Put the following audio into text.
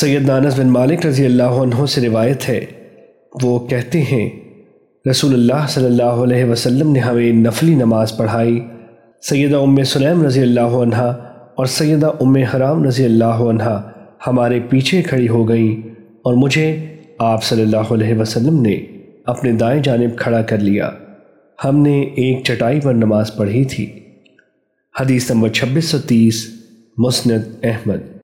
سید نانس بن مالک رضی اللہ عنہ سے روایت ہے۔ وہ کہتے ہیں، رسول اللہ صلی اللہ علیہ وسلم نے ہمیں نفلی نماز پڑھائی۔ سیدہ ام سلیم رضی اللہ عنہ اور سیدہ ام حرام رضی اللہ عنہ ہمارے پیچھے کھڑی ہو گئیں اور مجھے آپ صلی اللہ علیہ وسلم نے اپنے دائیں جانب کھڑا کر لیا۔ ہم نے ایک چٹائی پر نماز پڑھی تھی۔ حدیث نمبر چھبیس سو تیس، مسند احمد۔